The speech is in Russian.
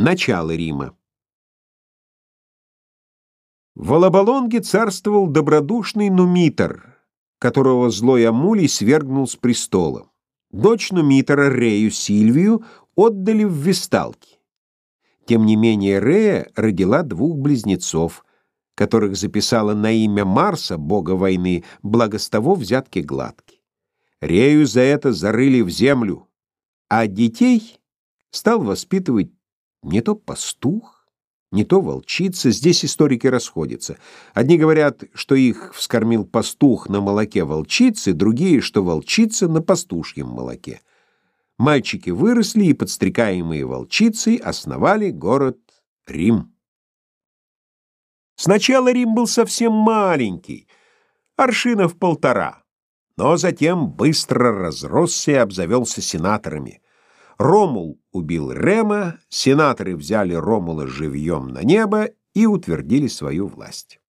Начало Рима. В Алабалонге царствовал добродушный Нумитор, которого злой Амулий свергнул с престола. Дочь Нумитора, Рею Сильвию, отдали в Весталки. Тем не менее Рея родила двух близнецов, которых записала на имя Марса, бога войны, благо с того взятки гладки. Рею за это зарыли в землю, а детей стал воспитывать не то пастух, не то волчица. Здесь историки расходятся. Одни говорят, что их вскормил пастух на молоке волчицы, другие, что волчица на пастушьем молоке. Мальчики выросли и, подстрекаемые волчицей, основали город Рим. Сначала Рим был совсем маленький, аршинов полтора, но затем быстро разросся и обзавелся сенаторами — Ромул убил Рема, сенаторы взяли Ромула живьем на небо и утвердили свою власть.